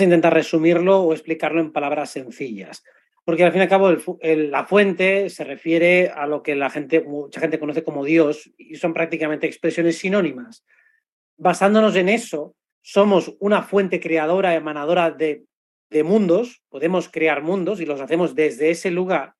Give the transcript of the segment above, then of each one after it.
a intentar resumirlo o explicarlo en palabras sencillas. Porque al fin y al cabo la fuente se refiere a lo que la gente, mucha gente conoce como Dios y son prácticamente expresiones sinónimas. Basándonos en eso, somos una fuente creadora, emanadora de, de mundos, podemos crear mundos y los hacemos desde ese lugar.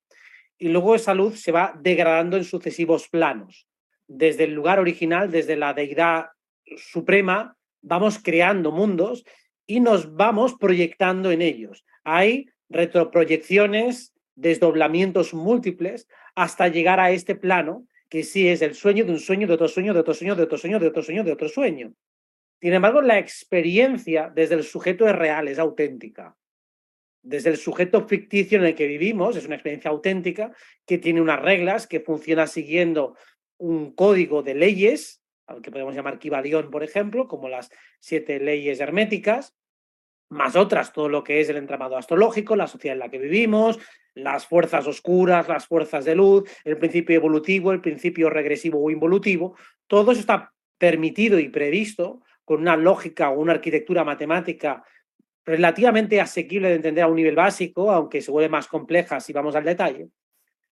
Y luego esa luz se va degradando en sucesivos planos. Desde el lugar original, desde la deidad suprema, vamos creando mundos y nos vamos proyectando en ellos. Hay retroproyecciones, desdoblamientos múltiples, hasta llegar a este plano, que sí es el sueño de un sueño, de otro sueño, de otro sueño, de otro sueño, de otro sueño, de otro sueño. Sin embargo, la experiencia desde el sujeto es real, es auténtica. Desde el sujeto ficticio en el que vivimos, es una experiencia auténtica que tiene unas reglas, que funciona siguiendo un código de leyes al que podemos llamar Kibalión, por ejemplo, como las siete leyes herméticas, más otras, todo lo que es el entramado astrológico, la sociedad en la que vivimos, las fuerzas oscuras, las fuerzas de luz, el principio evolutivo, el principio regresivo o involutivo, todo eso está permitido y previsto con una lógica o una arquitectura matemática relativamente asequible de entender a un nivel básico, aunque se vuelve más compleja si vamos al detalle.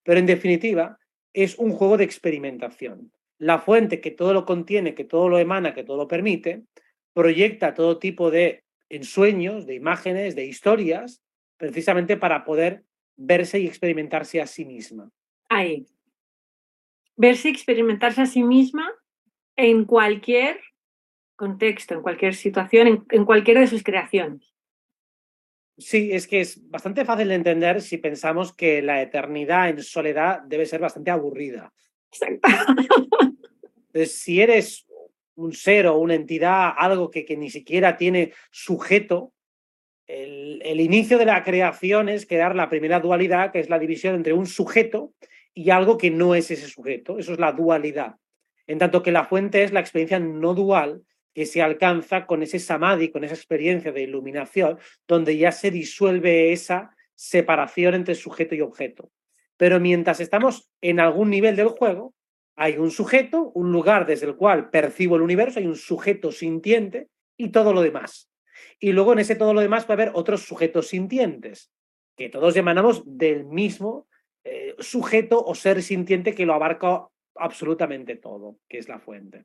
Pero en definitiva, es un juego de experimentación la fuente que todo lo contiene, que todo lo emana, que todo lo permite, proyecta todo tipo de ensueños, de imágenes, de historias, precisamente para poder verse y experimentarse a sí misma. Ahí. Verse y experimentarse a sí misma en cualquier contexto, en cualquier situación, en, en cualquiera de sus creaciones. Sí, es que es bastante fácil de entender si pensamos que la eternidad en soledad debe ser bastante aburrida. Entonces, si eres un ser o una entidad, algo que, que ni siquiera tiene sujeto, el, el, inicio de la creación es crear la primera dualidad, que es la división entre un sujeto y algo que no es ese sujeto. Eso es la dualidad. En tanto que la fuente es la experiencia no dual que se alcanza con ese samadhi, con esa experiencia de iluminación, donde ya se disuelve esa separación entre sujeto y objeto. Pero mientras estamos en algún nivel del juego, hay un sujeto, un lugar desde el cual percibo el universo, hay un sujeto sintiente y todo lo demás. Y luego en ese todo lo demás puede haber otros sujetos sintientes, que todos emanamos del mismo eh, sujeto o ser sintiente que lo abarca absolutamente todo, que es la fuente.